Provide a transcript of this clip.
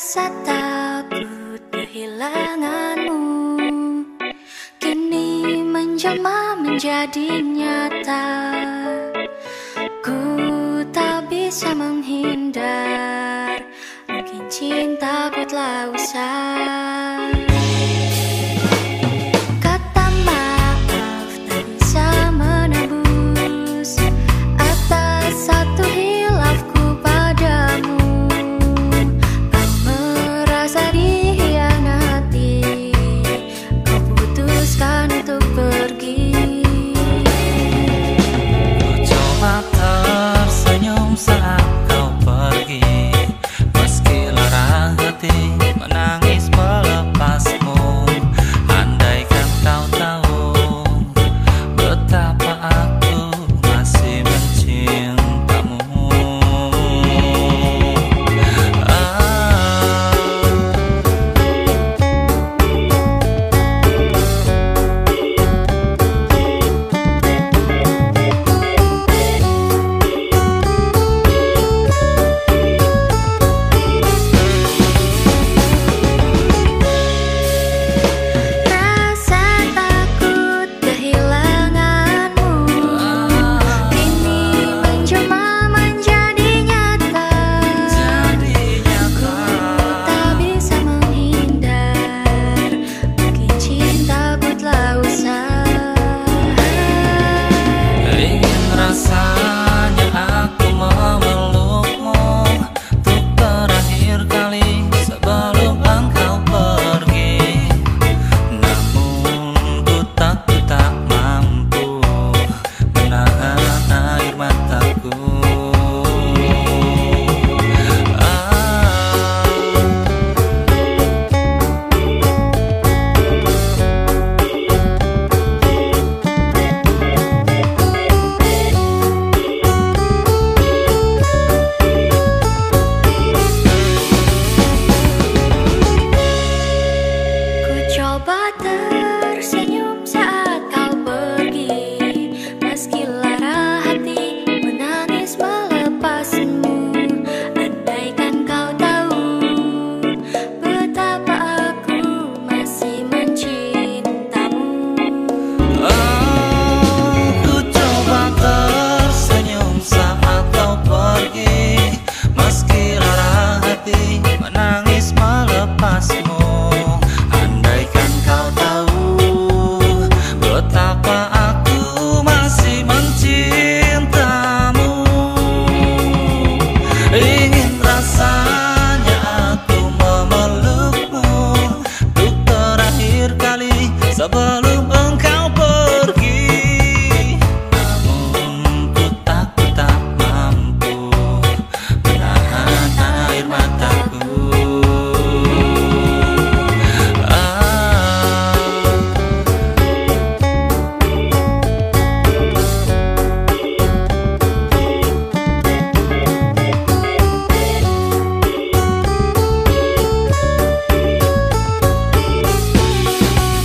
rasa takut kehilanganmu Kini menjelma menjadi nyata. Ku tak bisa menghindar. Mungkin cintaku telah usai me.